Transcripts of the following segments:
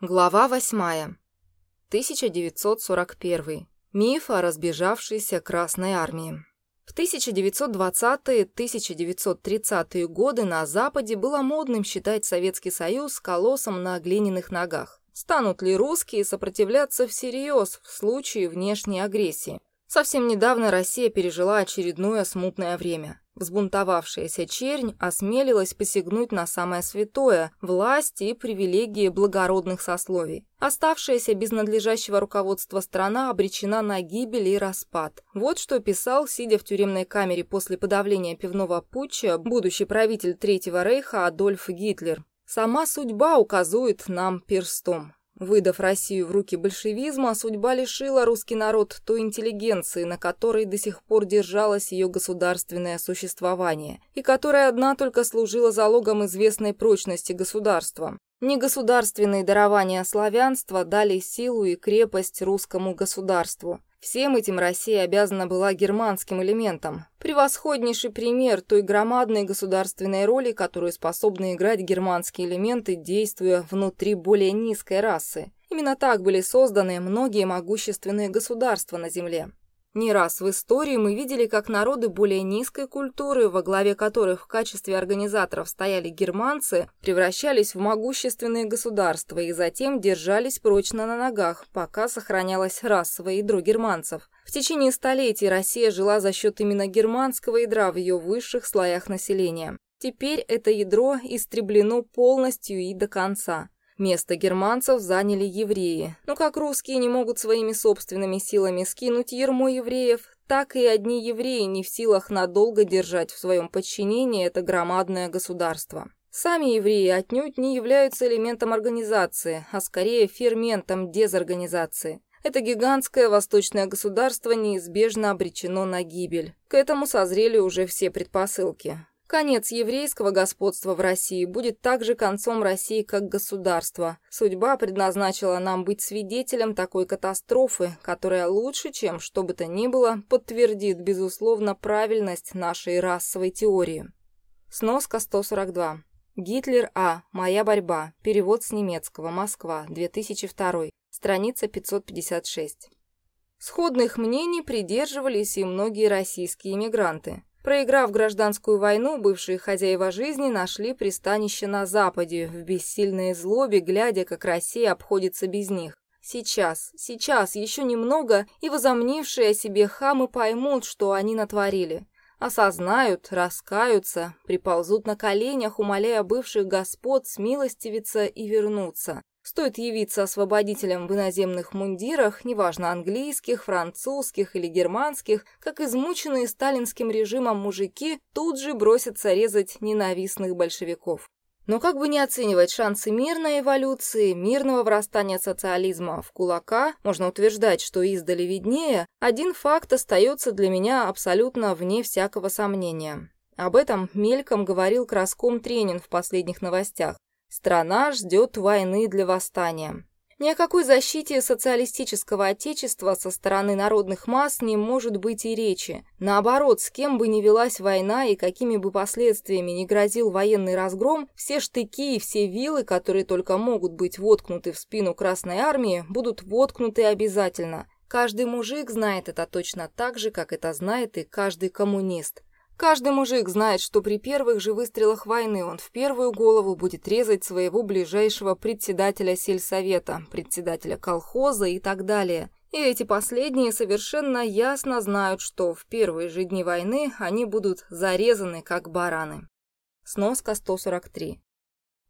Глава восьмая. 1941. Миф о разбежавшейся Красной Армии. В 1920-1930-е годы на Западе было модным считать Советский Союз колоссом на глиняных ногах. Станут ли русские сопротивляться всерьез в случае внешней агрессии? Совсем недавно Россия пережила очередное смутное время. Взбунтовавшаяся чернь осмелилась посягнуть на самое святое – власть и привилегии благородных сословий. Оставшаяся без надлежащего руководства страна обречена на гибель и распад. Вот что писал, сидя в тюремной камере после подавления пивного путча, будущий правитель Третьего Рейха Адольф Гитлер. «Сама судьба указывает нам перстом. Выдав Россию в руки большевизма, судьба лишила русский народ той интеллигенции, на которой до сих пор держалось ее государственное существование, и которая одна только служила залогом известной прочности государства. Негосударственные дарования славянства дали силу и крепость русскому государству. Всем этим Россия обязана была германским элементам. Превосходнейший пример той громадной государственной роли, которую способны играть германские элементы, действуя внутри более низкой расы. Именно так были созданы многие могущественные государства на Земле. Не раз в истории мы видели, как народы более низкой культуры, во главе которых в качестве организаторов стояли германцы, превращались в могущественные государства и затем держались прочно на ногах, пока сохранялось расовое ядро германцев. В течение столетий Россия жила за счет именно германского ядра в ее высших слоях населения. Теперь это ядро истреблено полностью и до конца. Место германцев заняли евреи. Но как русские не могут своими собственными силами скинуть ермо евреев, так и одни евреи не в силах надолго держать в своем подчинении это громадное государство. Сами евреи отнюдь не являются элементом организации, а скорее ферментом дезорганизации. Это гигантское восточное государство неизбежно обречено на гибель. К этому созрели уже все предпосылки. Конец еврейского господства в России будет также концом России как государства. Судьба предназначила нам быть свидетелем такой катастрофы, которая лучше, чем что бы то ни было, подтвердит, безусловно, правильность нашей расовой теории. Сноска 142. Гитлер А. Моя борьба. Перевод с немецкого. Москва. 2002. Страница 556. Сходных мнений придерживались и многие российские иммигранты. Проиграв гражданскую войну, бывшие хозяева жизни нашли пристанище на Западе, в бессильной злобе, глядя, как Россия обходится без них. Сейчас, сейчас, еще немного, и возомнившие о себе хамы поймут, что они натворили. Осознают, раскаются, приползут на коленях, умоляя бывших господ смилостивиться и вернуться. Стоит явиться освободителем в иноземных мундирах, неважно английских, французских или германских, как измученные сталинским режимом мужики тут же бросятся резать ненавистных большевиков. Но как бы не оценивать шансы мирной эволюции, мирного врастания социализма в кулака, можно утверждать, что издали виднее, один факт остается для меня абсолютно вне всякого сомнения. Об этом мельком говорил Краском Тренин в последних новостях. Страна ждет войны для восстания. Ни о какой защите социалистического отечества со стороны народных масс не может быть и речи. Наоборот, с кем бы ни велась война и какими бы последствиями ни грозил военный разгром, все штыки и все вилы, которые только могут быть воткнуты в спину Красной Армии, будут воткнуты обязательно. Каждый мужик знает это точно так же, как это знает и каждый коммунист. Каждый мужик знает, что при первых же выстрелах войны он в первую голову будет резать своего ближайшего председателя сельсовета, председателя колхоза и так далее. И эти последние совершенно ясно знают, что в первые же дни войны они будут зарезаны как бараны. Сноска 143.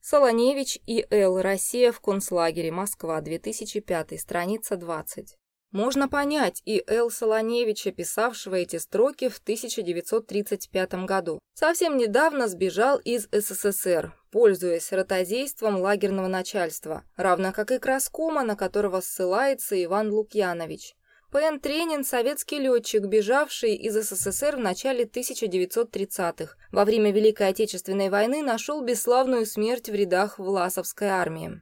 Солоневич и Л. Россия в концлагере. Москва, 2005, страница 20. Можно понять и Эл Солоневича, писавшего эти строки в 1935 году. Совсем недавно сбежал из СССР, пользуясь ротозейством лагерного начальства, равно как и Краскома, на которого ссылается Иван Лукьянович. П.Н. Тренин – советский летчик, бежавший из СССР в начале 1930-х. Во время Великой Отечественной войны нашел бесславную смерть в рядах Власовской армии.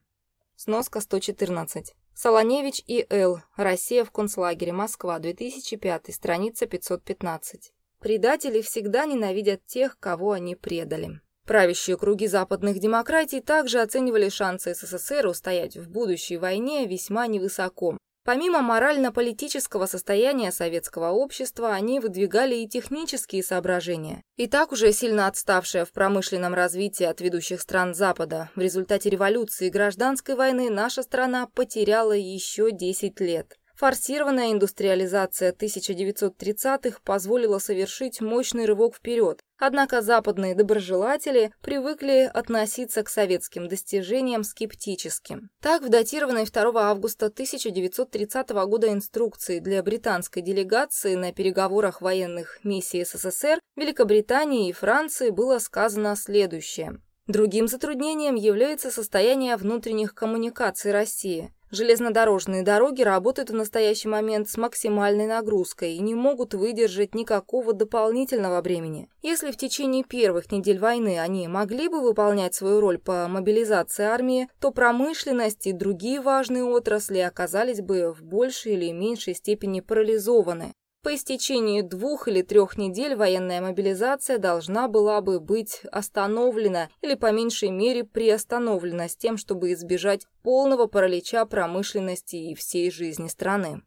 Сноска 114. Солоневич и Л. Россия в концлагере. Москва. 2005. Страница 515. Предатели всегда ненавидят тех, кого они предали. Правящие круги западных демократий также оценивали шансы СССР устоять в будущей войне весьма невысоко. Помимо морально-политического состояния советского общества, они выдвигали и технические соображения. И так уже сильно отставшая в промышленном развитии от ведущих стран Запада, в результате революции и гражданской войны наша страна потеряла еще 10 лет. Форсированная индустриализация 1930-х позволила совершить мощный рывок вперед, однако западные доброжелатели привыкли относиться к советским достижениям скептически. Так, в датированной 2 августа 1930 года инструкции для британской делегации на переговорах военных миссий СССР, Великобритании и Франции было сказано следующее. Другим затруднением является состояние внутренних коммуникаций России. Железнодорожные дороги работают в настоящий момент с максимальной нагрузкой и не могут выдержать никакого дополнительного бремени. Если в течение первых недель войны они могли бы выполнять свою роль по мобилизации армии, то промышленность и другие важные отрасли оказались бы в большей или меньшей степени парализованы. По истечении двух или трех недель военная мобилизация должна была бы быть остановлена или по меньшей мере приостановлена с тем, чтобы избежать полного паралича промышленности и всей жизни страны.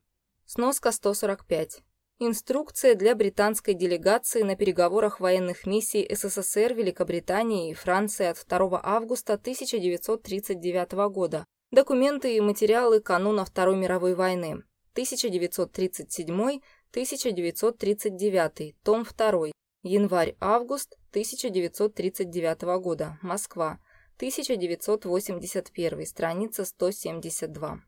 Сноска 145. Инструкция для британской делегации на переговорах военных миссий СССР, Великобритании и Франции от 2 августа 1939 года. Документы и материалы кануна Второй мировой войны. 1937 1939, том 2, январь-август 1939 года, Москва, 1981, страница 172.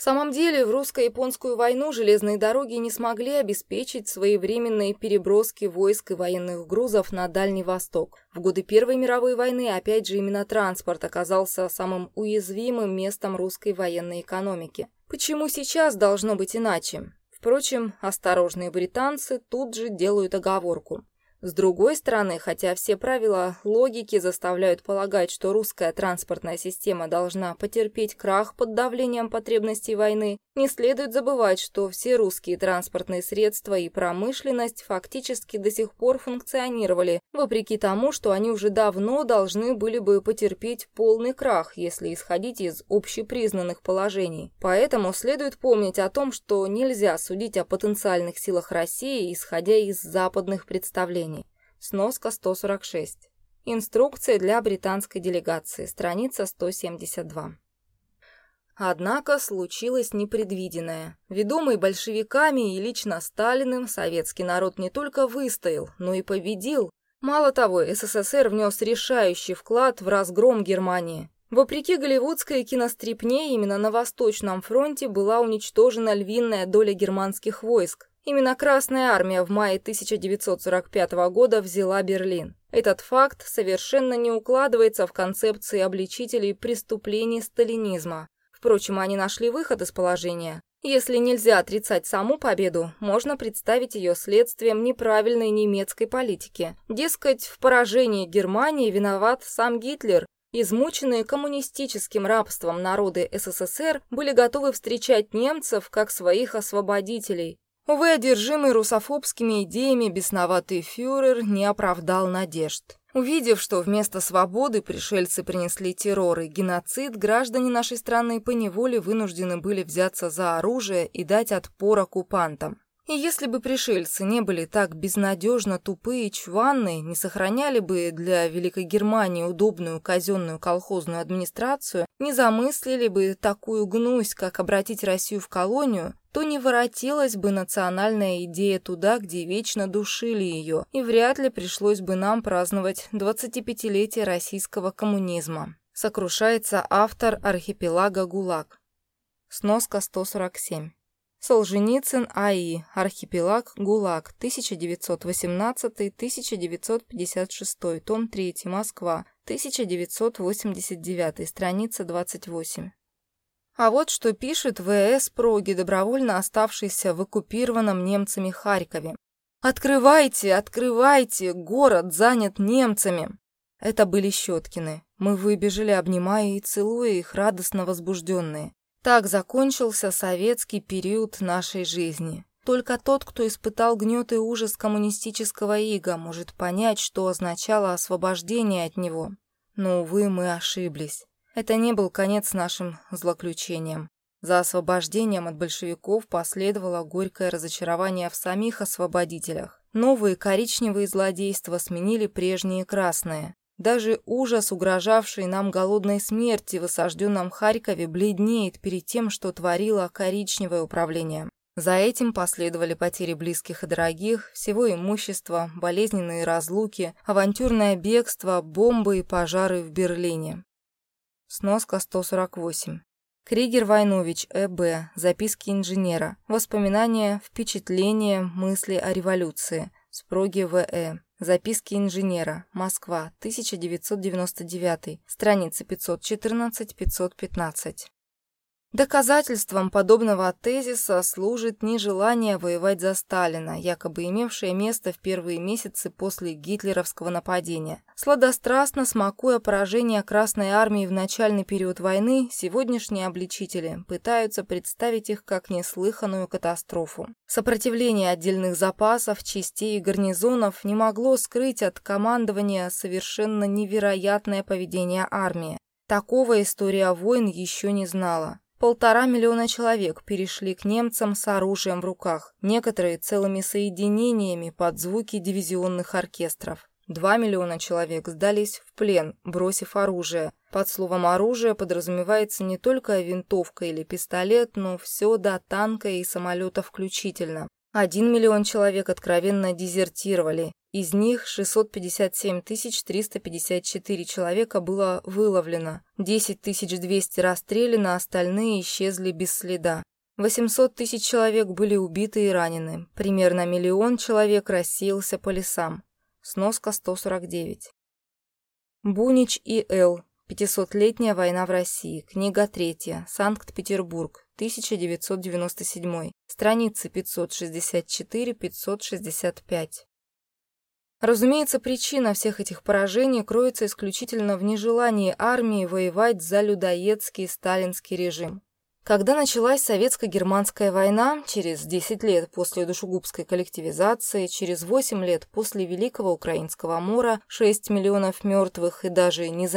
В самом деле, в русско-японскую войну железные дороги не смогли обеспечить своевременные переброски войск и военных грузов на Дальний Восток. В годы Первой мировой войны, опять же, именно транспорт оказался самым уязвимым местом русской военной экономики. Почему сейчас должно быть иначе? Впрочем, осторожные британцы тут же делают оговорку. С другой стороны, хотя все правила логики заставляют полагать, что русская транспортная система должна потерпеть крах под давлением потребностей войны, не следует забывать, что все русские транспортные средства и промышленность фактически до сих пор функционировали, вопреки тому, что они уже давно должны были бы потерпеть полный крах, если исходить из общепризнанных положений. Поэтому следует помнить о том, что нельзя судить о потенциальных силах России, исходя из западных представлений. Сноска 146. Инструкция для британской делегации. Страница 172. Однако случилось непредвиденное. Ведомый большевиками и лично Сталиным, советский народ не только выстоял, но и победил. Мало того, СССР внес решающий вклад в разгром Германии. Вопреки голливудской кинострипне, именно на Восточном фронте была уничтожена львиная доля германских войск. Именно Красная Армия в мае 1945 года взяла Берлин. Этот факт совершенно не укладывается в концепции обличителей преступлений сталинизма. Впрочем, они нашли выход из положения. Если нельзя отрицать саму победу, можно представить ее следствием неправильной немецкой политики. Дескать, в поражении Германии виноват сам Гитлер, Измученные коммунистическим рабством народы СССР были готовы встречать немцев как своих освободителей, Увы, одержимый русофобскими идеями бесноватый фюрер не оправдал надежд. Увидев, что вместо свободы пришельцы принесли террор и геноцид, граждане нашей страны поневоле вынуждены были взяться за оружие и дать отпор оккупантам. И если бы пришельцы не были так безнадежно тупые и чванные, не сохраняли бы для Великой Германии удобную казенную колхозную администрацию, не замыслили бы такую гнусь, как обратить Россию в колонию, то не воротилась бы национальная идея туда, где вечно душили ее, и вряд ли пришлось бы нам праздновать 25-летие российского коммунизма. Сокрушается автор архипелага ГУЛАГ. Сноска 147. Солженицын А.И. Архипелаг ГУЛАГ. 1918-1956. Том 3. Москва. 1989. Страница 28. А вот что пишет В.С. Проги, добровольно оставшийся в оккупированном немцами Харькове. «Открывайте, открывайте! Город занят немцами!» Это были Щеткины. Мы выбежали, обнимая и целуя их, радостно возбужденные. Так закончился советский период нашей жизни. только тот, кто испытал гнет и ужас коммунистического ига, может понять, что означало освобождение от него. Но, увы, мы ошиблись. Это не был конец нашим злоключениям. За освобождением от большевиков последовало горькое разочарование в самих освободителях. Новые коричневые злодейства сменили прежние красные. Даже ужас, угрожавший нам голодной смерти в осажденном Харькове, бледнеет перед тем, что творило коричневое управление. За этим последовали потери близких и дорогих, всего имущества, болезненные разлуки, авантюрное бегство, бомбы и пожары в Берлине. Сноска 148. Кригер Войнович, Э.Б. Записки инженера. Воспоминания, впечатления, мысли о революции. Спроги В.Э. Записки инженера. Москва. 1999. Страницы 514-515. Доказательством подобного тезиса служит нежелание воевать за Сталина, якобы имевшее место в первые месяцы после гитлеровского нападения. Сладострастно смакуя поражение Красной Армии в начальный период войны, сегодняшние обличители пытаются представить их как неслыханную катастрофу. Сопротивление отдельных запасов, частей и гарнизонов не могло скрыть от командования совершенно невероятное поведение армии. Такого история войн еще не знала. Полтора миллиона человек перешли к немцам с оружием в руках, некоторые целыми соединениями под звуки дивизионных оркестров. Два миллиона человек сдались в плен, бросив оружие. Под словом «оружие» подразумевается не только винтовка или пистолет, но все до танка и самолета включительно. Один миллион человек откровенно дезертировали, из них 657 354 человека было выловлено, 10 200 расстреляно, остальные исчезли без следа. 800 тысяч человек были убиты и ранены, примерно миллион человек рассеялся по лесам. Сноска 149. Бунич и Л. 500-летняя война в России. Книга третья. Санкт-Петербург. 1997. Страницы 564-565. Разумеется, причина всех этих поражений кроется исключительно в нежелании армии воевать за людоедский сталинский режим. Когда началась советско-германская война, через 10 лет после душегубской коллективизации, через 8 лет после Великого Украинского мора, 6 миллионов мертвых и даже не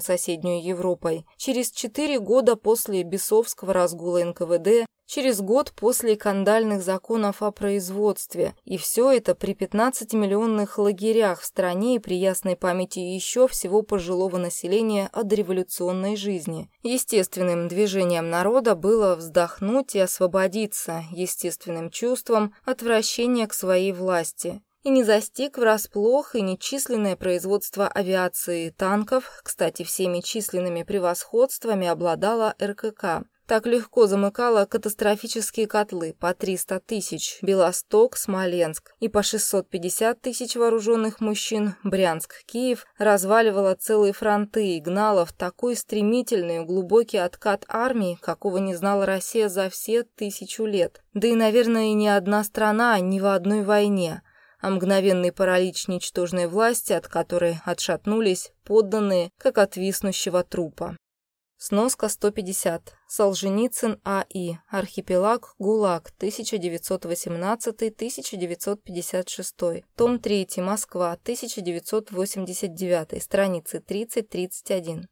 соседней Европой, через 4 года после бесовского разгула НКВД, через год после кандальных законов о производстве, и все это при 15-миллионных лагерях в стране и при ясной памяти еще всего пожилого населения о дореволюционной жизни. Естественным движением народа было вздохнуть и освободиться, естественным чувством отвращения к своей власти. И не застиг врасплох и нечисленное производство авиации и танков, кстати, всеми численными превосходствами обладала РКК так легко замыкала катастрофические котлы по 300 тысяч Белосток, Смоленск и по 650 тысяч вооруженных мужчин Брянск, Киев разваливала целые фронты и гнала в такой стремительный глубокий откат армии, какого не знала Россия за все тысячу лет. Да и, наверное, ни одна страна ни в одной войне а мгновенный паралич ничтожной власти, от которой отшатнулись подданные, как от виснущего трупа. Сноска 150. Солженицын А.И. Архипелаг ГУЛАГ. 1918-1956. Том 3. Москва. 1989. Страницы 30-31.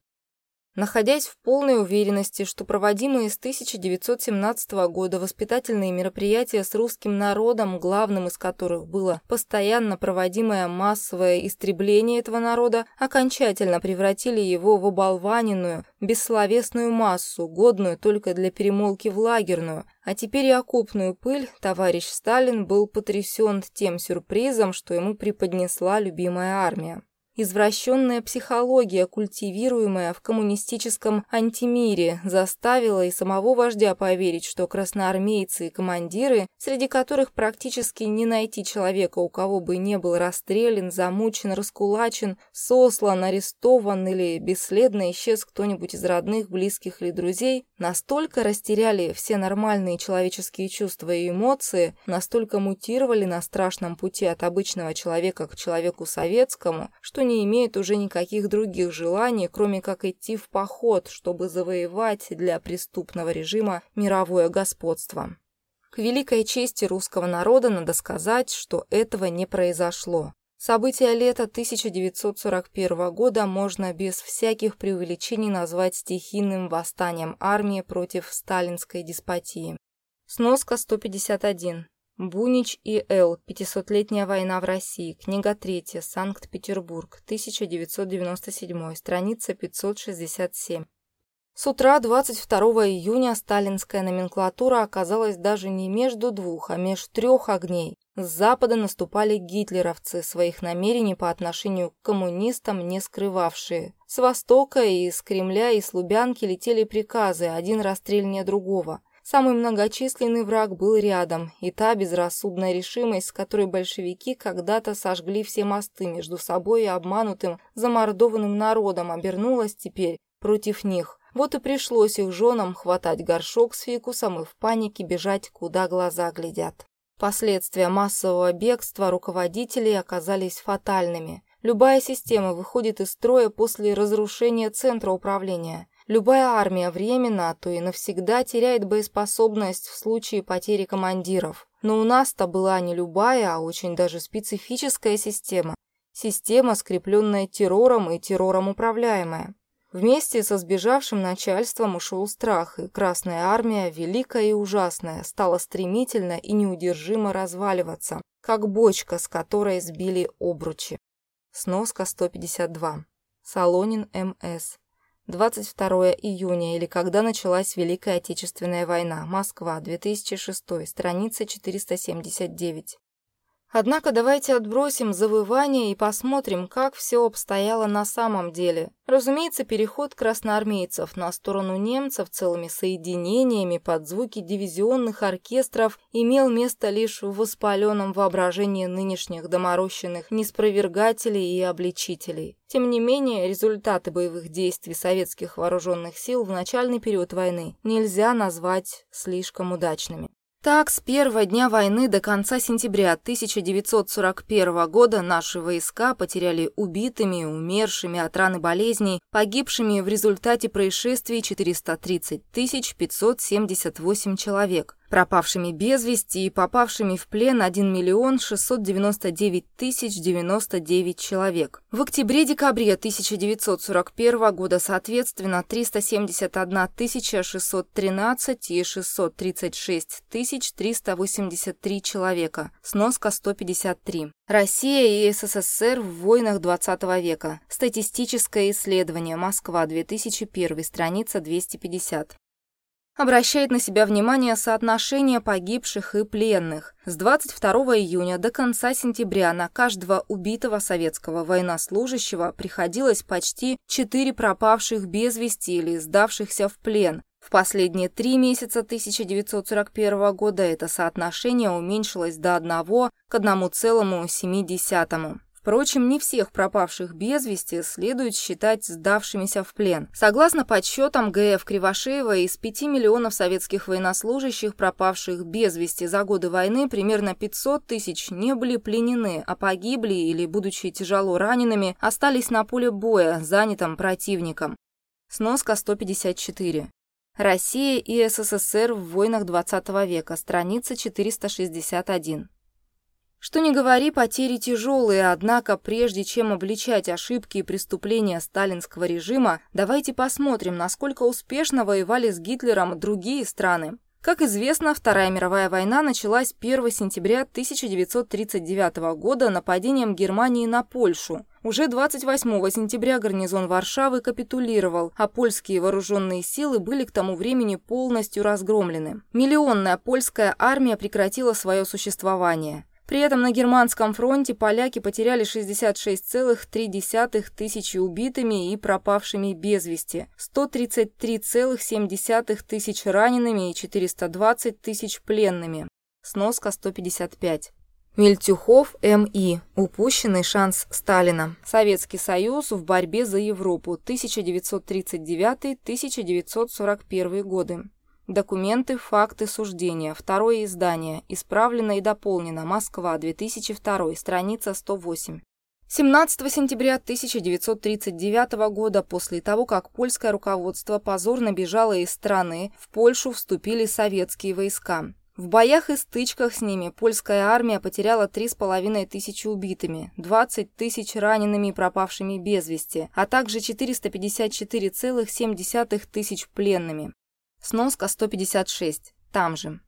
Находясь в полной уверенности, что проводимые с 1917 года воспитательные мероприятия с русским народом, главным из которых было постоянно проводимое массовое истребление этого народа, окончательно превратили его в оболваненную, бессловесную массу, годную только для перемолки в лагерную, а теперь и окопную пыль, товарищ Сталин был потрясен тем сюрпризом, что ему преподнесла любимая армия. Извращенная психология, культивируемая в коммунистическом антимире, заставила и самого вождя поверить, что красноармейцы и командиры, среди которых практически не найти человека, у кого бы не был расстрелян, замучен, раскулачен, сослан, арестован или бесследно исчез кто-нибудь из родных, близких или друзей, настолько растеряли все нормальные человеческие чувства и эмоции, настолько мутировали на страшном пути от обычного человека к человеку советскому, что не имеет уже никаких других желаний, кроме как идти в поход, чтобы завоевать для преступного режима мировое господство. К великой чести русского народа надо сказать, что этого не произошло. События лета 1941 года можно без всяких преувеличений назвать стихийным восстанием армии против сталинской деспотии. Сноска 151. Бунич и Л. Пятисотлетняя война в России. Книга 3. Санкт-Петербург. 1997. Страница 567. С утра 22 июня сталинская номенклатура оказалась даже не между двух, а меж трех огней. С запада наступали гитлеровцы, своих намерений по отношению к коммунистам не скрывавшие. С востока и из Кремля и с Лубянки летели приказы, один расстрельнее другого. Самый многочисленный враг был рядом, и та безрассудная решимость, с которой большевики когда-то сожгли все мосты между собой и обманутым, замордованным народом, обернулась теперь против них. Вот и пришлось их женам хватать горшок с фикусом и в панике бежать, куда глаза глядят. Последствия массового бегства руководителей оказались фатальными. Любая система выходит из строя после разрушения центра управления. Любая армия временно, а то и навсегда теряет боеспособность в случае потери командиров. Но у нас-то была не любая, а очень даже специфическая система. Система, скрепленная террором и террором управляемая. Вместе со сбежавшим начальством ушел страх, и Красная Армия, великая и ужасная, стала стремительно и неудержимо разваливаться, как бочка, с которой сбили обручи. Сноска 152. Солонин М.С. 22 июня или когда началась Великая Отечественная война. Москва, 2006, страница 479. Однако давайте отбросим завывание и посмотрим, как все обстояло на самом деле. Разумеется, переход красноармейцев на сторону немцев целыми соединениями под звуки дивизионных оркестров имел место лишь в воспаленном воображении нынешних доморощенных неспровергателей и обличителей. Тем не менее, результаты боевых действий советских вооруженных сил в начальный период войны нельзя назвать слишком удачными. Так, с первого дня войны до конца сентября 1941 года наши войска потеряли убитыми, умершими от ран и болезней, погибшими в результате происшествий 430 578 человек, пропавшими без вести и попавшими в плен 1 миллион 699 тысяч 99 человек. В октябре-декабре 1941 года, соответственно, 371 тысяча 613 и 636 тысяч 383 человека. Сноска 153. Россия и СССР в войнах 20 века. Статистическое исследование. Москва, 2001, страница 250 обращает на себя внимание соотношение погибших и пленных. С 22 июня до конца сентября на каждого убитого советского военнослужащего приходилось почти 4 пропавших без вести или сдавшихся в плен. В последние три месяца 1941 года это соотношение уменьшилось до 1 к 1,7. Впрочем, не всех пропавших без вести следует считать сдавшимися в плен. Согласно подсчетам ГФ Кривошеева, из 5 миллионов советских военнослужащих, пропавших без вести за годы войны, примерно 500 тысяч не были пленены, а погибли или, будучи тяжело ранеными, остались на поле боя, занятом противником. Сноска 154. Россия и СССР в войнах XX века, страница 461. Что не говори, потери тяжелые, однако прежде чем обличать ошибки и преступления сталинского режима, давайте посмотрим, насколько успешно воевали с Гитлером другие страны. Как известно, Вторая мировая война началась 1 сентября 1939 года нападением Германии на Польшу. Уже 28 сентября гарнизон Варшавы капитулировал, а польские вооруженные силы были к тому времени полностью разгромлены. Миллионная польская армия прекратила свое существование. При этом на германском фронте поляки потеряли 66,3 тысячи убитыми и пропавшими без вести, 133,7 тысяч ранеными и 420 тысяч пленными. Сноска 155. Мельтюхов М.И. Упущенный шанс Сталина. Советский Союз в борьбе за Европу. 1939-1941 годы. Документы, факты, суждения. Второе издание. Исправлено и дополнено. Москва, 2002. Страница 108. 17 сентября 1939 года, после того, как польское руководство позорно бежало из страны, в Польшу вступили советские войска. В боях и стычках с ними польская армия потеряла 3,5 тысячи убитыми, 20 тысяч ранеными и пропавшими без вести, а также 454,7 тысяч пленными. Сноска 156. Там же.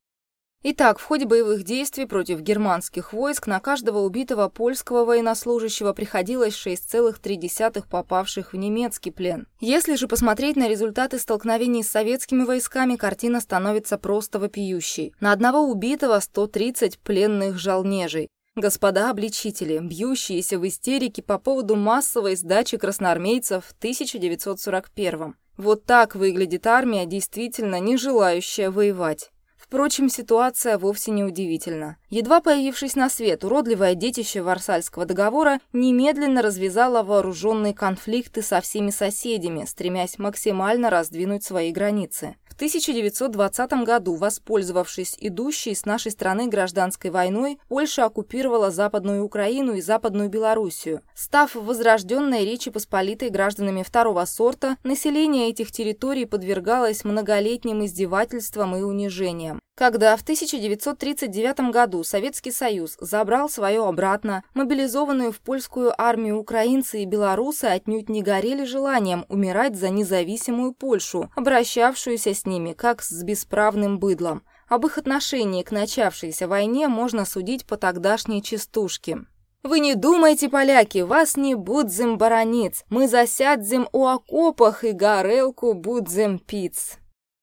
Итак, в ходе боевых действий против германских войск на каждого убитого польского военнослужащего приходилось 6,3 попавших в немецкий плен. Если же посмотреть на результаты столкновений с советскими войсками, картина становится просто вопиющей. На одного убитого 130 пленных жалнежей. Господа обличители, бьющиеся в истерике по поводу массовой сдачи красноармейцев в 1941 Вот так выглядит армия, действительно не желающая воевать. Впрочем, ситуация вовсе не удивительна. Едва появившись на свет, уродливое детище Варсальского договора немедленно развязало вооруженные конфликты со всеми соседями, стремясь максимально раздвинуть свои границы. В 1920 году, воспользовавшись идущей с нашей страны гражданской войной, Польша оккупировала Западную Украину и Западную Белоруссию. Став возрожденной Речи Посполитой гражданами второго сорта, население этих территорий подвергалось многолетним издевательствам и унижениям. Когда в 1939 году Советский Союз забрал свое обратно, мобилизованную в польскую армию украинцы и белорусы отнюдь не горели желанием умирать за независимую Польшу, обращавшуюся с ними как с бесправным быдлом. Об их отношении к начавшейся войне можно судить по тогдашней частушке. «Вы не думайте, поляки, вас не будзем барониц, мы засядзем у окопах и горелку будзем пиц».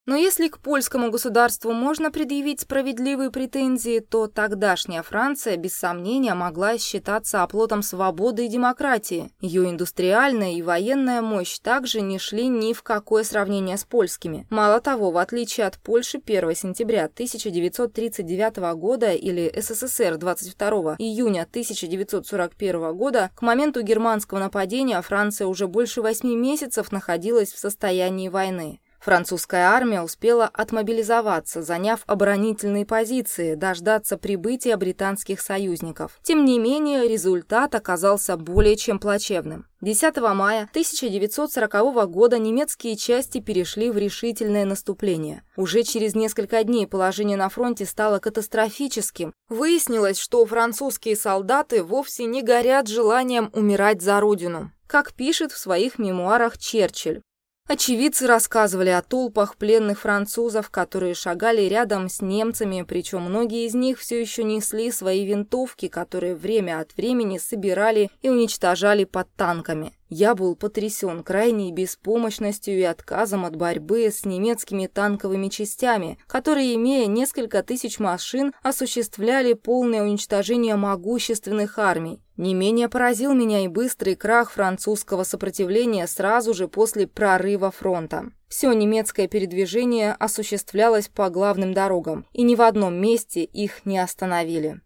Но если к польскому государству можно предъявить справедливые претензии, то тогдашняя Франция без сомнения могла считаться оплотом свободы и демократии. Ее индустриальная и военная мощь также не шли ни в какое сравнение с польскими. Мало того, в отличие от Польши 1 сентября 1939 года или СССР 22 июня 1941 года, к моменту германского нападения Франция уже больше 8 месяцев находилась в состоянии войны. Французская армия успела отмобилизоваться, заняв оборонительные позиции, дождаться прибытия британских союзников. Тем не менее, результат оказался более чем плачевным. 10 мая 1940 года немецкие части перешли в решительное наступление. Уже через несколько дней положение на фронте стало катастрофическим. Выяснилось, что французские солдаты вовсе не горят желанием умирать за родину. Как пишет в своих мемуарах Черчилль, Очевидцы рассказывали о толпах пленных французов, которые шагали рядом с немцами, причем многие из них все еще несли свои винтовки, которые время от времени собирали и уничтожали под танками. Я был потрясен крайней беспомощностью и отказом от борьбы с немецкими танковыми частями, которые, имея несколько тысяч машин, осуществляли полное уничтожение могущественных армий. Не менее поразил меня и быстрый крах французского сопротивления сразу же после прорыва фронта. Все немецкое передвижение осуществлялось по главным дорогам, и ни в одном месте их не остановили.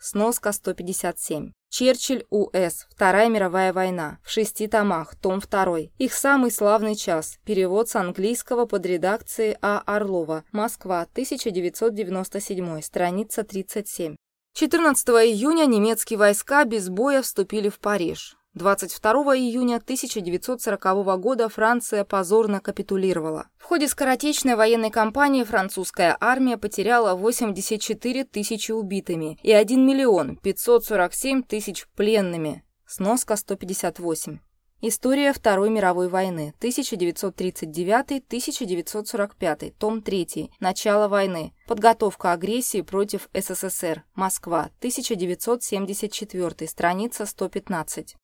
Сноска 157. Черчилль У.С. Вторая мировая война. В шести томах. Том 2. Их самый славный час. Перевод с английского под редакцией А. Орлова. Москва. 1997. Страница 37. 14 июня немецкие войска без боя вступили в Париж. 22 июня 1940 года Франция позорно капитулировала. В ходе скоротечной военной кампании французская армия потеряла 84 тысячи убитыми и 1 миллион 547 тысяч пленными. Сноска 158. История Второй мировой войны, 1939-1945, том 3, начало войны, подготовка агрессии против СССР, Москва, 1974, страница 115.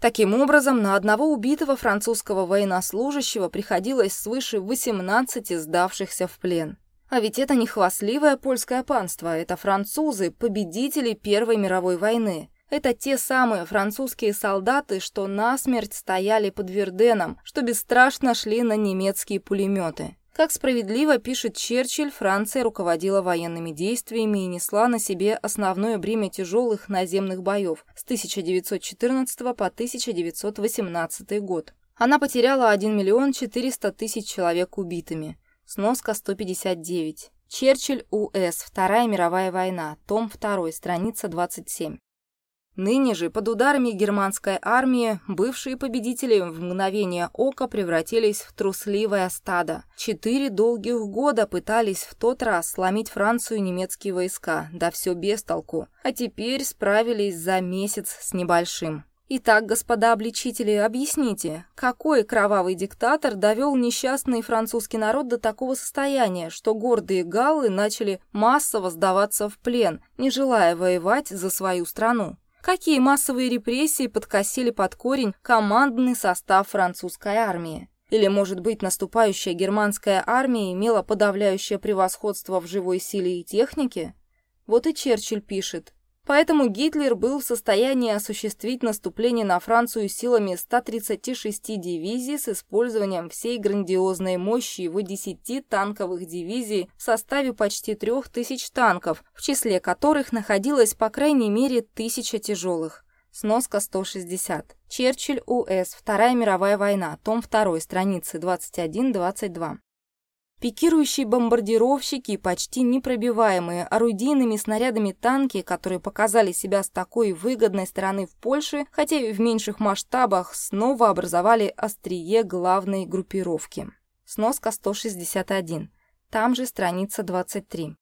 Таким образом, на одного убитого французского военнослужащего приходилось свыше 18 сдавшихся в плен. А ведь это не хвастливое польское панство, это французы, победители Первой мировой войны. Это те самые французские солдаты, что насмерть стояли под Верденом, что бесстрашно шли на немецкие пулеметы. Как справедливо пишет Черчилль, Франция руководила военными действиями и несла на себе основное бремя тяжелых наземных боев с 1914 по 1918 год. Она потеряла 1 миллион 400 тысяч человек убитыми. Сноска 159. Черчилль У.С. Вторая мировая война. Том 2. Страница 27. Ныне же под ударами германской армии бывшие победители в мгновение ока превратились в трусливое стадо. Четыре долгих года пытались в тот раз сломить Францию немецкие войска, да все без толку, а теперь справились за месяц с небольшим. Итак, господа обличители, объясните, какой кровавый диктатор довел несчастный французский народ до такого состояния, что гордые галлы начали массово сдаваться в плен, не желая воевать за свою страну? Какие массовые репрессии подкосили под корень командный состав французской армии? Или, может быть, наступающая германская армия имела подавляющее превосходство в живой силе и технике? Вот и Черчилль пишет. Поэтому Гитлер был в состоянии осуществить наступление на Францию силами 136 дивизий с использованием всей грандиозной мощи его 10 танковых дивизий в составе почти 3000 танков, в числе которых находилось по крайней мере 1000 тяжелых. Сноска 160. Черчилль У.С. Вторая мировая война. Том 2. Страницы 21-22. Пикирующие бомбардировщики и почти непробиваемые орудийными снарядами танки, которые показали себя с такой выгодной стороны в Польше, хотя и в меньших масштабах, снова образовали острие главной группировки. Сноска 161. Там же страница 23.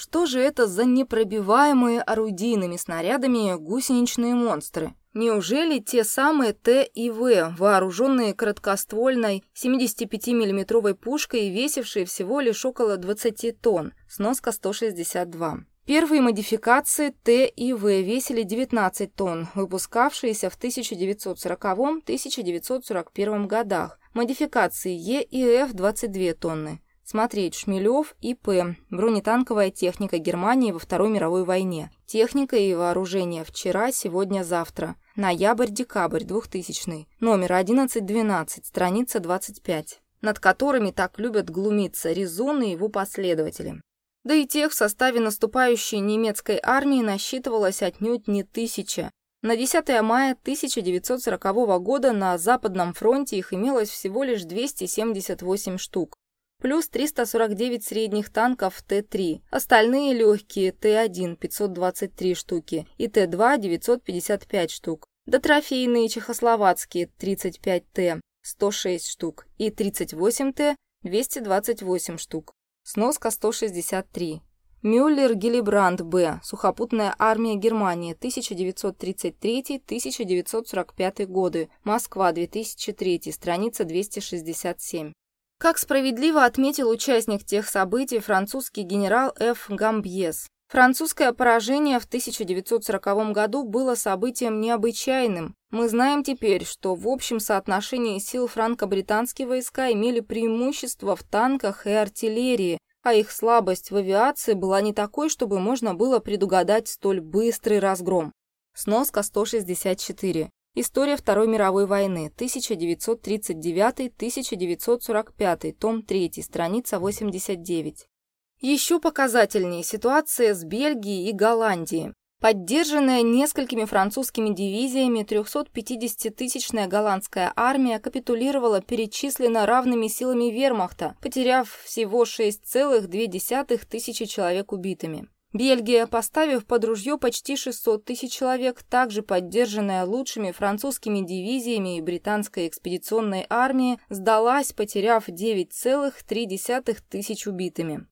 Что же это за непробиваемые орудийными снарядами гусеничные монстры? Неужели те самые Т и В, вооруженные короткоствольной 75 миллиметровой пушкой весившие всего лишь около 20 тонн, сноска 162? Первые модификации Т и В весили 19 тонн, выпускавшиеся в 1940-1941 годах. Модификации Е и Ф 22 тонны. Смотреть Шмелев И.П. Бронетанковая техника Германии во Второй мировой войне. Техника и вооружение вчера, сегодня, завтра. Ноябрь-декабрь 2000. Номер 1112, страница 25. Над которыми так любят глумиться Резун и его последователи. Да и тех в составе наступающей немецкой армии насчитывалось отнюдь не тысяча. На 10 мая 1940 года на Западном фронте их имелось всего лишь 278 штук плюс 349 средних танков Т-3, остальные легкие Т-1 523 штуки и Т-2 955 штук, да трофейные чехословацкие 35Т 106 штук и 38Т 228 штук. Сноска 163. Мюллер Гиллибранд Б. Сухопутная армия Германии, 1933-1945 годы. Москва, 2003, страница 267. Как справедливо отметил участник тех событий французский генерал Ф. Гамбьес, французское поражение в 1940 году было событием необычайным. Мы знаем теперь, что в общем соотношении сил франко-британские войска имели преимущество в танках и артиллерии, а их слабость в авиации была не такой, чтобы можно было предугадать столь быстрый разгром. Сноска 164. История Второй мировой войны, 1939-1945, том 3, страница 89. Еще показательнее ситуация с Бельгией и Голландией. Поддержанная несколькими французскими дивизиями, 350-тысячная голландская армия капитулировала перечисленно равными силами вермахта, потеряв всего 6,2 тысячи человек убитыми. Бельгия, поставив под ружье почти 600 тысяч человек, также поддержанная лучшими французскими дивизиями и британской экспедиционной армией, сдалась, потеряв 9,3 тысяч убитыми.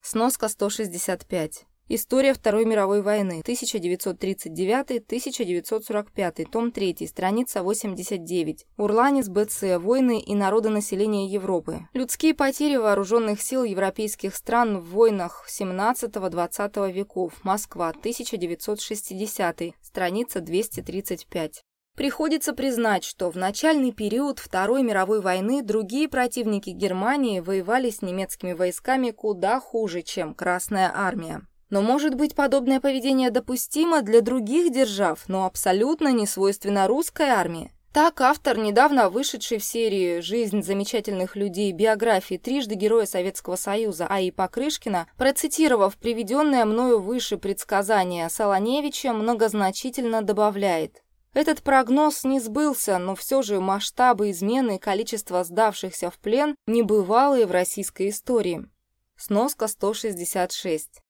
Сноска 165. История Второй мировой войны, 1939-1945, том 3, страница 89. Урланис БЦ. Войны и народонаселение Европы. Людские потери вооруженных сил европейских стран в войнах 17-20 веков. Москва, 1960, страница 235. Приходится признать, что в начальный период Второй мировой войны другие противники Германии воевали с немецкими войсками куда хуже, чем Красная армия. Но, может быть, подобное поведение допустимо для других держав, но абсолютно не свойственно русской армии. Так автор, недавно вышедший в серии «Жизнь замечательных людей» биографии трижды Героя Советского Союза А.И. Покрышкина, процитировав приведенное мною выше предсказание Солоневича, многозначительно добавляет этот прогноз не сбылся, но все же масштабы измены и количество сдавшихся в плен небывалые в российской истории. Сноска 166.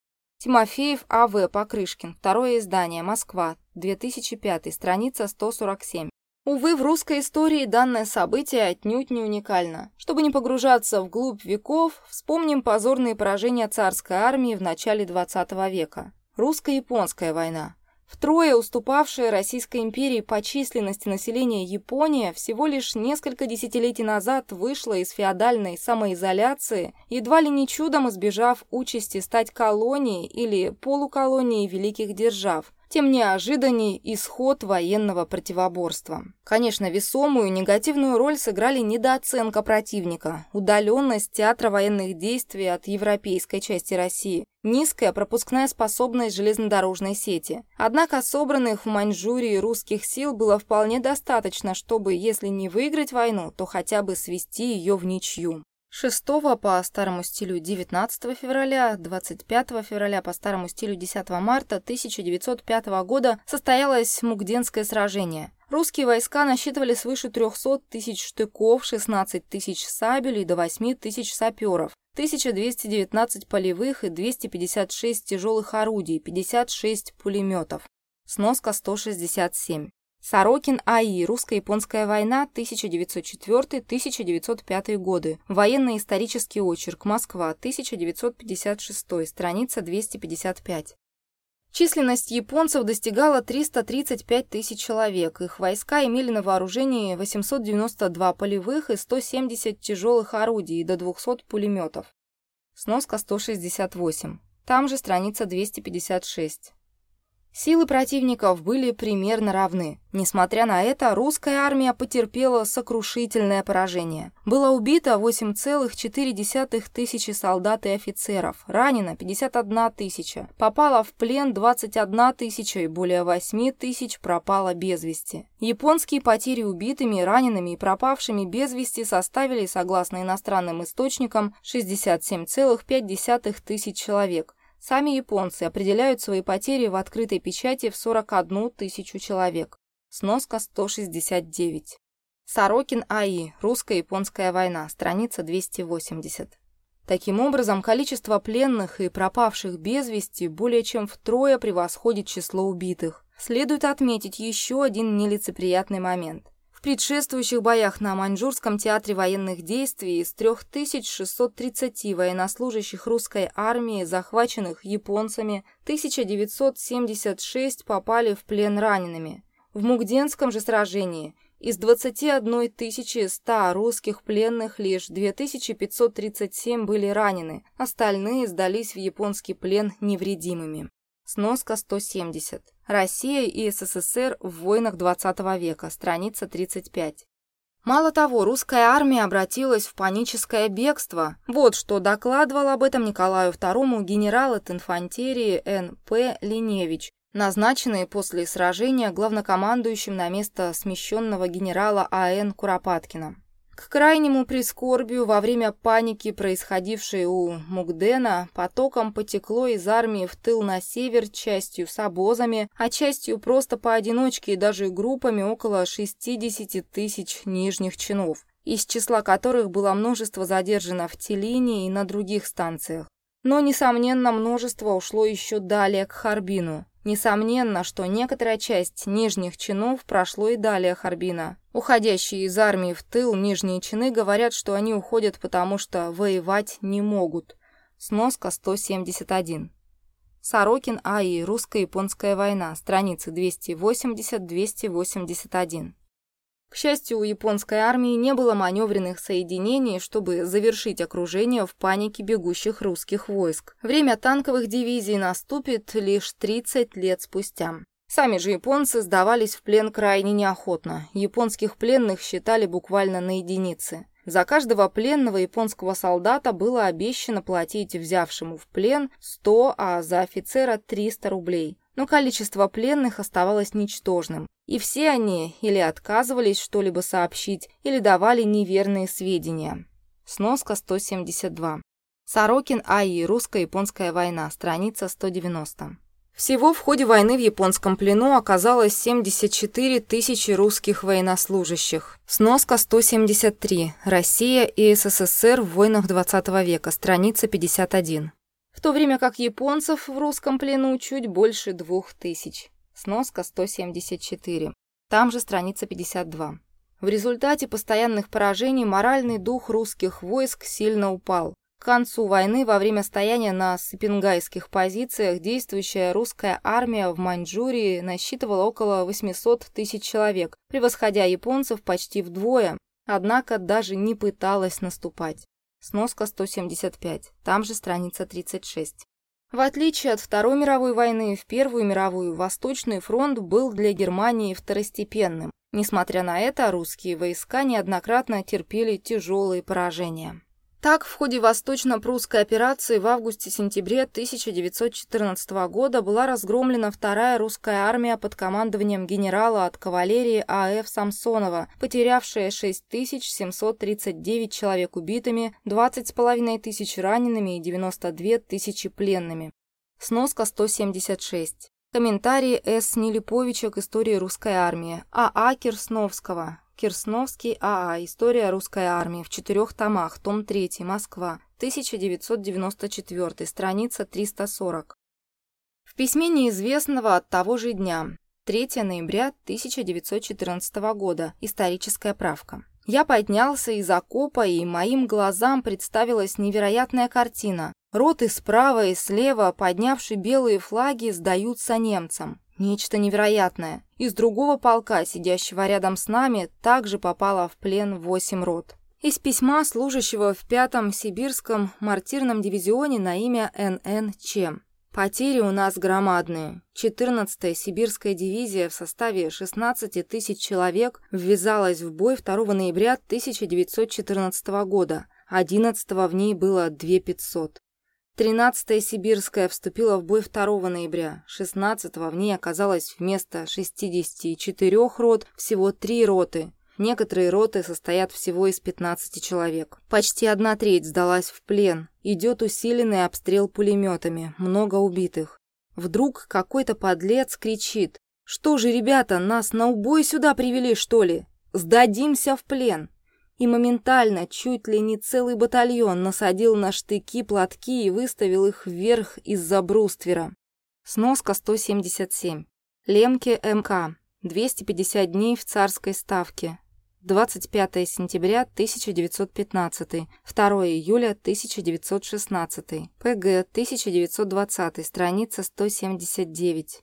Тимофеев А.В. Покрышкин. Второе издание. Москва. 2005. Страница 147. Увы, в русской истории данное событие отнюдь не уникально. Чтобы не погружаться вглубь веков, вспомним позорные поражения царской армии в начале XX века. Русско-японская война. Втрое уступавшая Российской империи по численности населения Япония всего лишь несколько десятилетий назад вышла из феодальной самоизоляции, едва ли не чудом избежав участи стать колонией или полуколонией великих держав, тем неожиданней исход военного противоборства. Конечно, весомую негативную роль сыграли недооценка противника, удаленность театра военных действий от европейской части России, низкая пропускная способность железнодорожной сети. Однако собранных в Маньчжурии русских сил было вполне достаточно, чтобы, если не выиграть войну, то хотя бы свести ее в ничью. 6 по старому стилю 19 февраля, 25 февраля по старому стилю 10 марта 1905 года состоялось Мугденское сражение. Русские войска насчитывали свыше 300 тысяч штыков, 16 тысяч сабель и до 8 тысяч саперов, 1219 полевых и 256 тяжелых орудий, 56 пулеметов. Сноска 167. Сорокин А.И. Русско-японская война 1904-1905 годы. Военно-исторический очерк. Москва. 1956. Страница 255. Численность японцев достигала 335 тысяч человек. Их войска имели на вооружении 892 полевых и 170 тяжелых орудий и до 200 пулеметов. Сноска 168. Там же страница 256. Силы противников были примерно равны. Несмотря на это, русская армия потерпела сокрушительное поражение. Было убито 8,4 тысячи солдат и офицеров, ранено 51 тысяча, попало в плен 21 тысяча и более 8 тысяч пропало без вести. Японские потери убитыми, ранеными и пропавшими без вести составили, согласно иностранным источникам, 67,5 тысяч человек, Сами японцы определяют свои потери в открытой печати в 41 тысячу человек. Сноска 169. Сорокин А.И. Русско-японская война. Страница 280. Таким образом, количество пленных и пропавших без вести более чем втрое превосходит число убитых. Следует отметить еще один нелицеприятный момент. В предшествующих боях на Маньчжурском театре военных действий из 3630 военнослужащих русской армии, захваченных японцами, 1976 попали в плен ранеными. В Мугденском же сражении из 21 100 русских пленных лишь 2537 были ранены, остальные сдались в японский плен невредимыми. Сноска 170. Россия и СССР в войнах XX века. Страница 35. Мало того, русская армия обратилась в паническое бегство. Вот что докладывал об этом Николаю II генерал от инфантерии Н.П. Линевич, назначенный после сражения главнокомандующим на место смещенного генерала А.Н. Куропаткина. К крайнему прискорбию, во время паники, происходившей у Мугдена, потоком потекло из армии в тыл на север, частью с обозами, а частью просто поодиночке и даже группами около 60 тысяч нижних чинов, из числа которых было множество задержано в Телине и на других станциях. Но, несомненно, множество ушло еще далее к Харбину. Несомненно, что некоторая часть нижних чинов прошло и далее Харбина. Уходящие из армии в тыл нижние чины говорят, что они уходят потому, что воевать не могут. Сноска 171. Сорокин А.И. Русско-японская война. Страницы 280-281. К счастью, у японской армии не было маневренных соединений, чтобы завершить окружение в панике бегущих русских войск. Время танковых дивизий наступит лишь 30 лет спустя. Сами же японцы сдавались в плен крайне неохотно. Японских пленных считали буквально на единицы. За каждого пленного японского солдата было обещано платить взявшему в плен 100, а за офицера 300 рублей. Но количество пленных оставалось ничтожным и все они или отказывались что-либо сообщить, или давали неверные сведения. Сноска 172. Сорокин А.И. Русско-японская война. Страница 190. Всего в ходе войны в японском плену оказалось 74 тысячи русских военнослужащих. Сноска 173. Россия и СССР в войнах XX века. Страница 51. В то время как японцев в русском плену чуть больше двух тысяч. Сноска 174. Там же страница 52. В результате постоянных поражений моральный дух русских войск сильно упал. К концу войны, во время стояния на сыпингайских позициях, действующая русская армия в Маньчжурии насчитывала около 800 тысяч человек, превосходя японцев почти вдвое, однако даже не пыталась наступать. Сноска 175, там же страница 36. В отличие от Второй мировой войны, в Первую мировую Восточный фронт был для Германии второстепенным. Несмотря на это, русские войска неоднократно терпели тяжелые поражения. Так, в ходе восточно-прусской операции в августе-сентябре 1914 года была разгромлена вторая русская армия под командованием генерала от кавалерии А.Ф. Самсонова, потерявшая 6739 человек убитыми, 20,5 тысяч ранеными и 92 тысячи пленными. Сноска 176. Комментарии С. Нелиповича к истории русской армии. А.А. Кирсновского. Кирсновский А.А. История русской армии в четырех томах, том 3, Москва, 1994, страница 340. В письме неизвестного от того же дня, 3 ноября 1914 года, историческая правка. Я поднялся из окопа, и моим глазам представилась невероятная картина. Роты справа и слева, поднявшие белые флаги, сдаются немцам. Нечто невероятное. Из другого полка, сидящего рядом с нами, также попало в плен восемь рот. Из письма служащего в пятом сибирском мартирном дивизионе на имя Н.Н. Чем. Потери у нас громадные. 14-я сибирская дивизия в составе 16 тысяч человек ввязалась в бой 2 ноября 1914 года. 11 в ней было 2500. 13-я Сибирская вступила в бой 2 ноября. 16-го в ней оказалось вместо 64 рот всего 3 роты. Некоторые роты состоят всего из 15 человек. Почти одна треть сдалась в плен. Идет усиленный обстрел пулеметами. Много убитых. Вдруг какой-то подлец кричит. «Что же, ребята, нас на убой сюда привели, что ли? Сдадимся в плен!» И моментально, чуть ли не целый батальон, насадил на штыки платки и выставил их вверх из-за бруствера. Сноска 177. Лемке МК. 250 дней в царской ставке. 25 сентября 1915, 2 июля 1916, ПГ 1920, страница 179.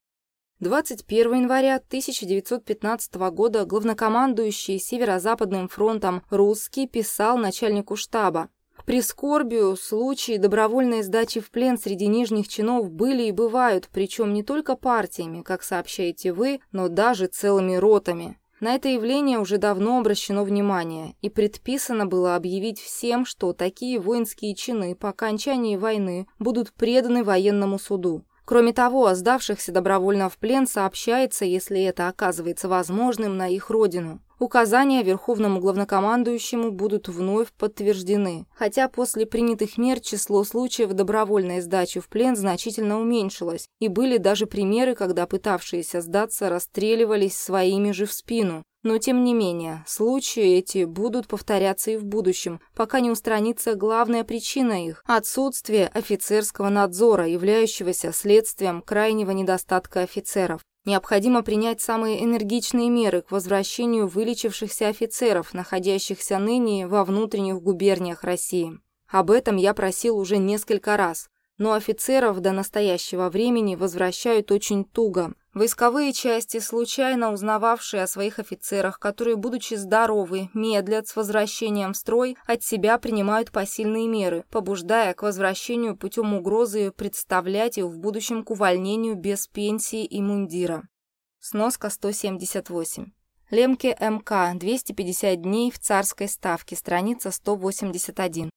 21 января 1915 года главнокомандующий Северо-Западным фронтом Русский писал начальнику штаба. К прискорбию случаи добровольной сдачи в плен среди нижних чинов были и бывают, причем не только партиями, как сообщаете вы, но даже целыми ротами. На это явление уже давно обращено внимание, и предписано было объявить всем, что такие воинские чины по окончании войны будут преданы военному суду. Кроме того, о сдавшихся добровольно в плен сообщается, если это оказывается возможным, на их родину. Указания Верховному главнокомандующему будут вновь подтверждены, хотя после принятых мер число случаев добровольной сдачи в плен значительно уменьшилось, и были даже примеры, когда пытавшиеся сдаться расстреливались своими же в спину. Но тем не менее, случаи эти будут повторяться и в будущем, пока не устранится главная причина их – отсутствие офицерского надзора, являющегося следствием крайнего недостатка офицеров. Необходимо принять самые энергичные меры к возвращению вылечившихся офицеров, находящихся ныне во внутренних губерниях России. Об этом я просил уже несколько раз, но офицеров до настоящего времени возвращают очень туго. Войсковые части, случайно узнававшие о своих офицерах, которые, будучи здоровы, медлят с возвращением в строй, от себя принимают посильные меры, побуждая к возвращению путем угрозы представлять их в будущем к увольнению без пенсии и мундира. Сноска 178. Лемке МК. 250 дней в царской ставке. Страница 181.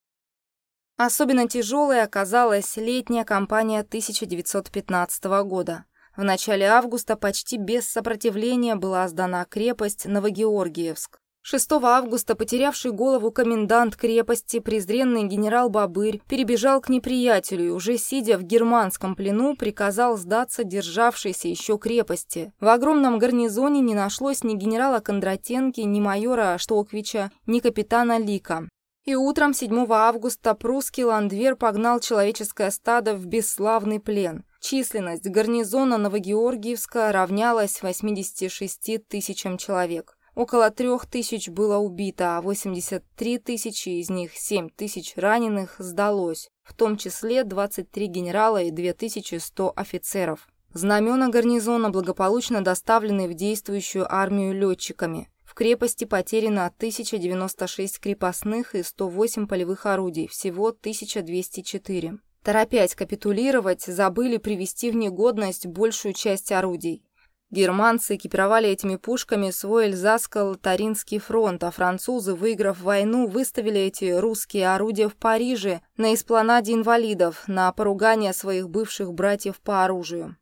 Особенно тяжелой оказалась летняя кампания 1915 года. В начале августа почти без сопротивления была сдана крепость Новогеоргиевск. 6 августа потерявший голову комендант крепости, презренный генерал Бабырь, перебежал к неприятелю и, уже сидя в германском плену, приказал сдаться державшейся еще крепости. В огромном гарнизоне не нашлось ни генерала Кондратенки, ни майора Штоквича, ни капитана Лика. И утром 7 августа прусский ландвер погнал человеческое стадо в бесславный плен. Численность гарнизона Новогеоргиевска равнялась 86 тысячам человек. Около трех тысяч было убито, а 83 тысячи из них, 7 тысяч раненых, сдалось, в том числе 23 генерала и 2100 офицеров. Знамена гарнизона благополучно доставлены в действующую армию летчиками. В крепости потеряно 1096 крепостных и 108 полевых орудий, всего 1204. Торопясь капитулировать, забыли привести в негодность большую часть орудий. Германцы экипировали этими пушками свой Эльзаско-Лотаринский фронт, а французы, выиграв войну, выставили эти русские орудия в Париже на эспланаде инвалидов на поругание своих бывших братьев по оружию.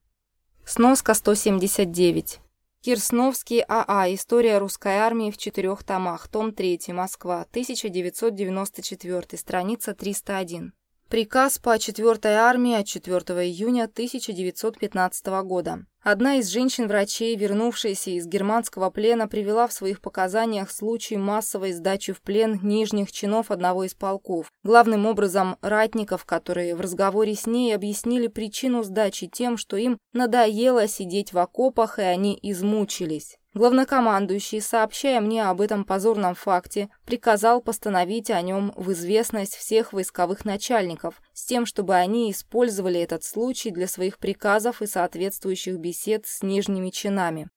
Сноска 179. Кирсновский АА. История русской армии в четырех томах. Том 3. Москва. 1994. Страница 301. Приказ по 4 армии от 4 июня 1915 года. Одна из женщин-врачей, вернувшаяся из германского плена, привела в своих показаниях случай массовой сдачи в плен нижних чинов одного из полков, главным образом ратников, которые в разговоре с ней объяснили причину сдачи тем, что им надоело сидеть в окопах и они измучились. Главнокомандующий, сообщая мне об этом позорном факте, приказал постановить о нем в известность всех войсковых начальников, с тем, чтобы они использовали этот случай для своих приказов и соответствующих бесед с нижними чинами.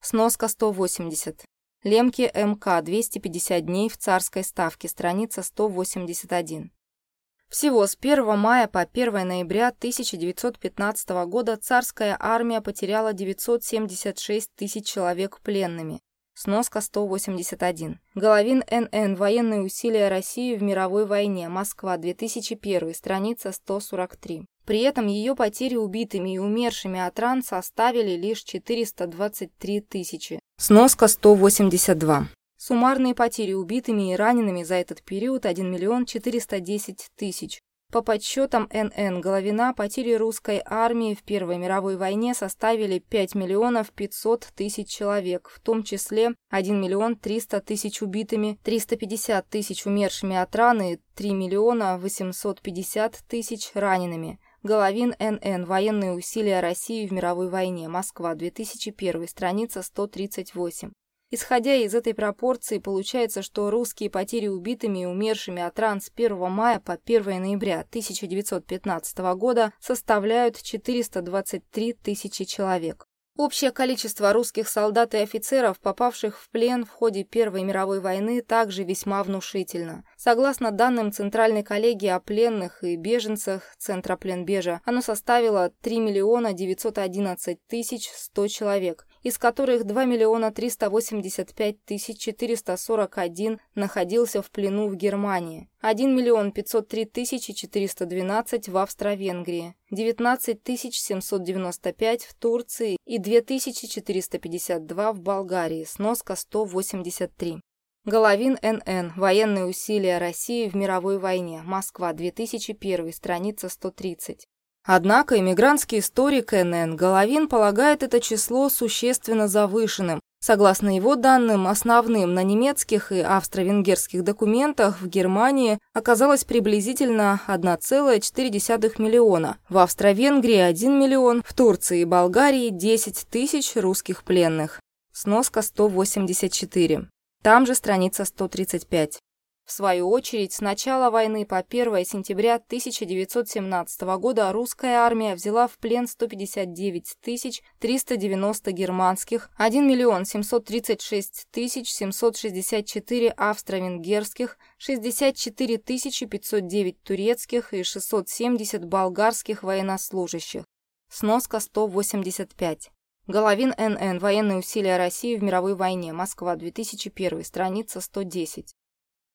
Сноска 180. Лемки МК 250 дней в царской ставке, страница 181. Всего с 1 мая по 1 ноября 1915 года царская армия потеряла 976 тысяч человек пленными. Сноска 181. Головин НН. Военные усилия России в мировой войне. Москва, 2001. Страница 143. При этом ее потери убитыми и умершими от ран составили лишь 423 тысячи. Сноска 182. Суммарные потери убитыми и ранеными за этот период 1 миллион 410 тысяч. По подсчетам НН Головина, потери русской армии в Первой мировой войне составили 5 миллионов 500 тысяч человек, в том числе 1 миллион 300 тысяч убитыми, 350 тысяч умершими от раны и 3 миллиона 850 тысяч ранеными. Головин НН. Военные усилия России в мировой войне. Москва, 2001. Страница 138. Исходя из этой пропорции, получается, что русские потери убитыми и умершими от ран с 1 мая по 1 ноября 1915 года составляют 423 тысячи человек. Общее количество русских солдат и офицеров, попавших в плен в ходе Первой мировой войны, также весьма внушительно. Согласно данным Центральной коллегии о пленных и беженцах Центра пленбежа, оно составило 3 миллиона 911 тысяч 100 человек, из которых 2 миллиона 385 тысяч 441 находился в плену в Германии, 1 миллион 503 тысячи 412 в Австро-Венгрии, 19 тысяч 795 в Турции и 2452 в Болгарии, сноска 183. Головин НН. Военные усилия России в мировой войне. Москва, 2001, страница 130. Однако иммигрантский историк Н.Н. Головин полагает это число существенно завышенным. Согласно его данным, основным на немецких и австро-венгерских документах в Германии оказалось приблизительно 1,4 миллиона, в Австро-Венгрии 1 миллион, в Турции и Болгарии 10 тысяч русских пленных. Сноска 184. Там же страница 135. В свою очередь, с начала войны по 1 сентября 1917 года русская армия взяла в плен 159 390 германских, 1 миллион 736 764 австро-венгерских, 64 509 турецких и 670 болгарских военнослужащих. Сноска 185. Головин НН. Военные усилия России в мировой войне. Москва, 2001. Страница 110.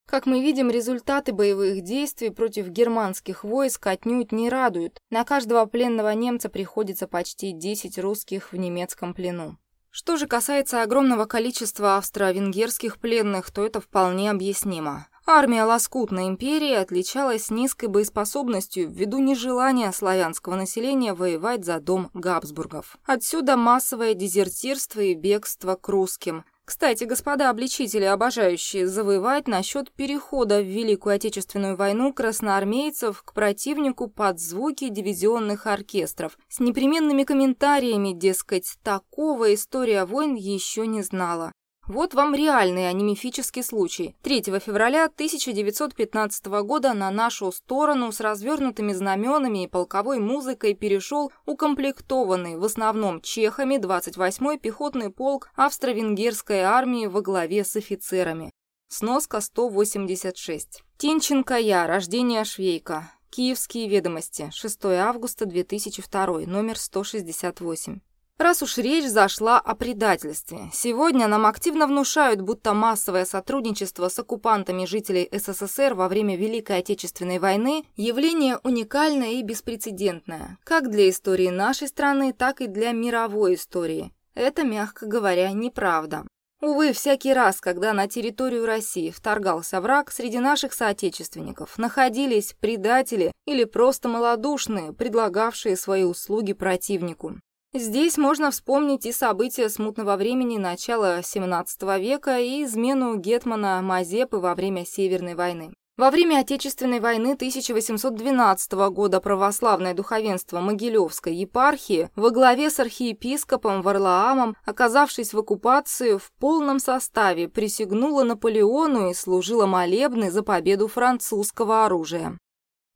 Как мы видим, результаты боевых действий против германских войск отнюдь не радуют. На каждого пленного немца приходится почти 10 русских в немецком плену. Что же касается огромного количества австро-венгерских пленных, то это вполне объяснимо. Армия Лоскутной империи отличалась низкой боеспособностью ввиду нежелания славянского населения воевать за дом Габсбургов. Отсюда массовое дезертирство и бегство к русским, Кстати, господа обличители, обожающие завоевать насчет перехода в Великую Отечественную войну красноармейцев к противнику под звуки дивизионных оркестров, с непременными комментариями, дескать, такого история войн еще не знала. Вот вам реальный, а не мифический случай. 3 февраля 1915 года на нашу сторону с развернутыми знаменами и полковой музыкой перешел укомплектованный в основном чехами 28-й пехотный полк австро-венгерской армии во главе с офицерами. Сноска 186. Тинченко я, рождение Швейка. Киевские ведомости. 6 августа 2002, номер 168. Раз уж речь зашла о предательстве, сегодня нам активно внушают, будто массовое сотрудничество с оккупантами жителей СССР во время Великой Отечественной войны – явление уникальное и беспрецедентное, как для истории нашей страны, так и для мировой истории. Это, мягко говоря, неправда. Увы, всякий раз, когда на территорию России вторгался враг, среди наших соотечественников находились предатели или просто малодушные, предлагавшие свои услуги противнику. Здесь можно вспомнить и события смутного времени начала XVII века и измену Гетмана Мазепы во время Северной войны. Во время Отечественной войны 1812 года православное духовенство Могилевской епархии во главе с архиепископом Варлаамом, оказавшись в оккупации, в полном составе присягнуло Наполеону и служило молебны за победу французского оружия.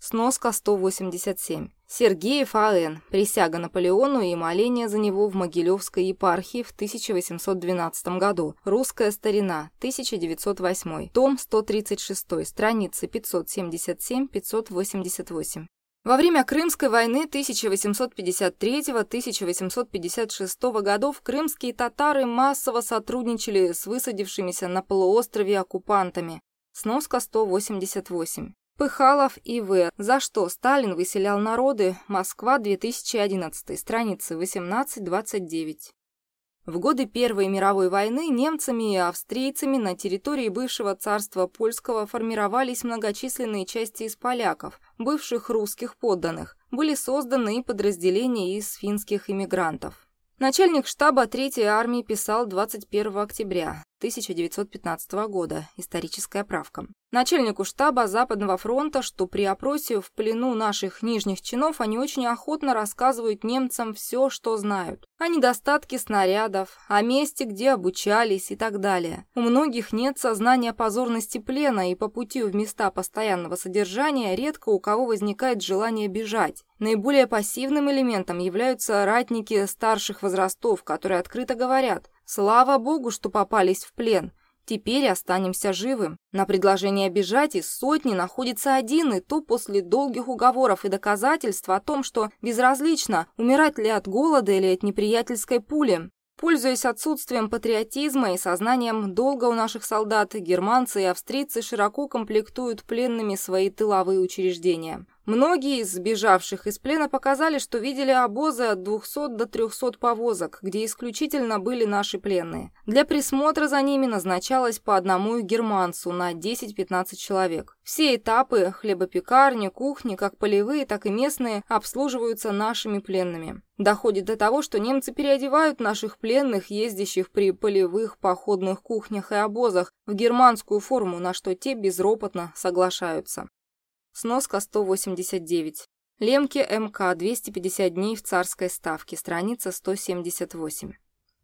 Сноска 187. Сергеев А.Н. Присяга Наполеону и моление за него в Могилевской епархии в 1812 году. Русская старина. 1908. Том 136. Страницы 577-588. Во время Крымской войны 1853-1856 годов крымские татары массово сотрудничали с высадившимися на полуострове оккупантами. Сноска 188. Пыхалов И.В. За что Сталин выселял народы? Москва, 2011. Страницы 18-29. В годы Первой мировой войны немцами и австрийцами на территории бывшего царства польского формировались многочисленные части из поляков, бывших русских подданных. Были созданы и подразделения из финских иммигрантов. Начальник штаба Третьей армии писал 21 октября 1915 года. Историческая правка. Начальнику штаба Западного фронта, что при опросе в плену наших нижних чинов они очень охотно рассказывают немцам все, что знают. О недостатке снарядов, о месте, где обучались и так далее. У многих нет сознания позорности плена, и по пути в места постоянного содержания редко у кого возникает желание бежать. Наиболее пассивным элементом являются ратники старших возрастов, которые открыто говорят «Слава Богу, что попались в плен. Теперь останемся живы. На предложение бежать из сотни находится один, и то после долгих уговоров и доказательств о том, что безразлично, умирать ли от голода или от неприятельской пули. Пользуясь отсутствием патриотизма и сознанием долга у наших солдат, германцы и австрийцы широко комплектуют пленными свои тыловые учреждения. Многие из сбежавших из плена показали, что видели обозы от 200 до 300 повозок, где исключительно были наши пленные. Для присмотра за ними назначалось по одному германцу на 10-15 человек. Все этапы – хлебопекарни, кухни, как полевые, так и местные, обслуживаются нашими пленными. Доходит до того, что немцы переодевают наших пленных, ездящих при полевых походных кухнях и обозах, в германскую форму, на что те безропотно соглашаются. Сноска 189. Лемке МК 250 дней в царской ставке, страница 178.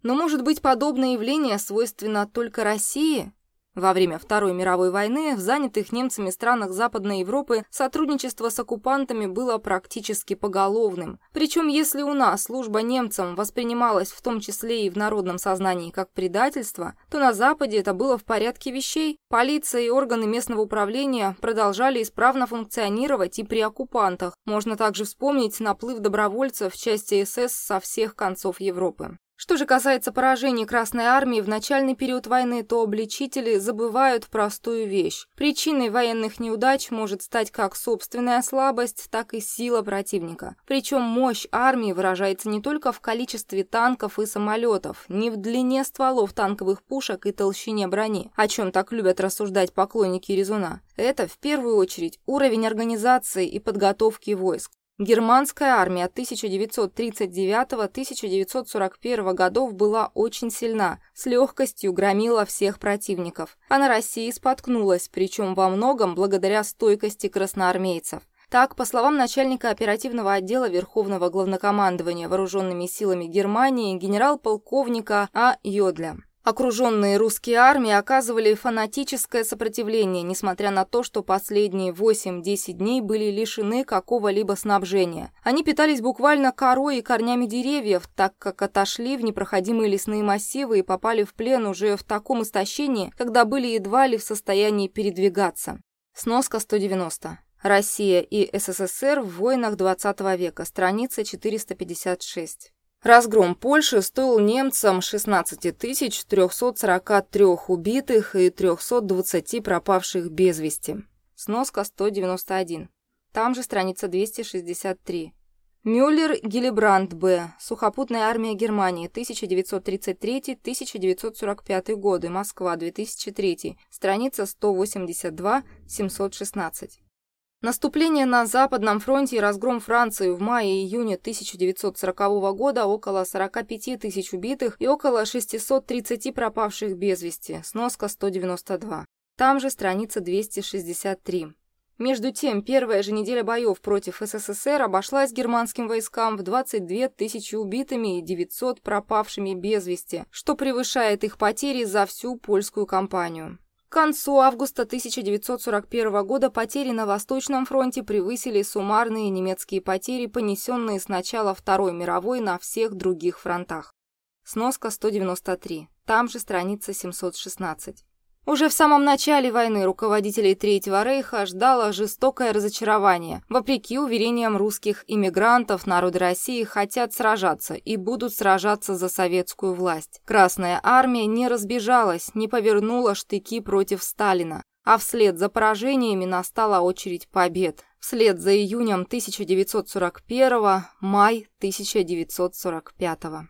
Но может быть подобное явление свойственно только России? Во время Второй мировой войны в занятых немцами странах Западной Европы сотрудничество с оккупантами было практически поголовным. Причем если у нас служба немцам воспринималась в том числе и в народном сознании как предательство, то на Западе это было в порядке вещей. Полиция и органы местного управления продолжали исправно функционировать и при оккупантах. Можно также вспомнить наплыв добровольцев в части СС со всех концов Европы. Что же касается поражений Красной Армии в начальный период войны, то обличители забывают простую вещь. Причиной военных неудач может стать как собственная слабость, так и сила противника. Причем мощь армии выражается не только в количестве танков и самолетов, не в длине стволов танковых пушек и толщине брони, о чем так любят рассуждать поклонники Резуна. Это, в первую очередь, уровень организации и подготовки войск. Германская армия 1939-1941 годов была очень сильна, с легкостью громила всех противников, а на России споткнулась, причем во многом благодаря стойкости красноармейцев. Так, по словам начальника оперативного отдела Верховного главнокомандования вооруженными силами Германии генерал-полковника А. Йодля, Окруженные русские армии оказывали фанатическое сопротивление, несмотря на то, что последние 8-10 дней были лишены какого-либо снабжения. Они питались буквально корой и корнями деревьев, так как отошли в непроходимые лесные массивы и попали в плен уже в таком истощении, когда были едва ли в состоянии передвигаться. Сноска 190. Россия и СССР в войнах 20 века, страница 456. Разгром Польши стоил немцам 16 343 убитых и 320 пропавших без вести. Сноска 191. Там же страница 263. Мюллер Гиллибранд Б. Сухопутная армия Германии, 1933-1945 годы, Москва, 2003, страница 182-716. Наступление на Западном фронте и разгром Франции в мае-июне 1940 года около 45 тысяч убитых и около 630 пропавших без вести, сноска 192. Там же страница 263. Между тем, первая же неделя боев против СССР обошлась германским войскам в 22 тысячи убитыми и 900 пропавшими без вести, что превышает их потери за всю польскую кампанию. Концу августа 1941 года потери на Восточном фронте превысили суммарные немецкие потери, понесенные с начала Второй мировой на всех других фронтах. Сноска 193. Там же страница 716. Уже в самом начале войны руководителей Третьего Рейха ждало жестокое разочарование. Вопреки уверениям русских иммигрантов, народы России хотят сражаться и будут сражаться за советскую власть. Красная армия не разбежалась, не повернула штыки против Сталина. А вслед за поражениями настала очередь побед. Вслед за июнем 1941 май 1945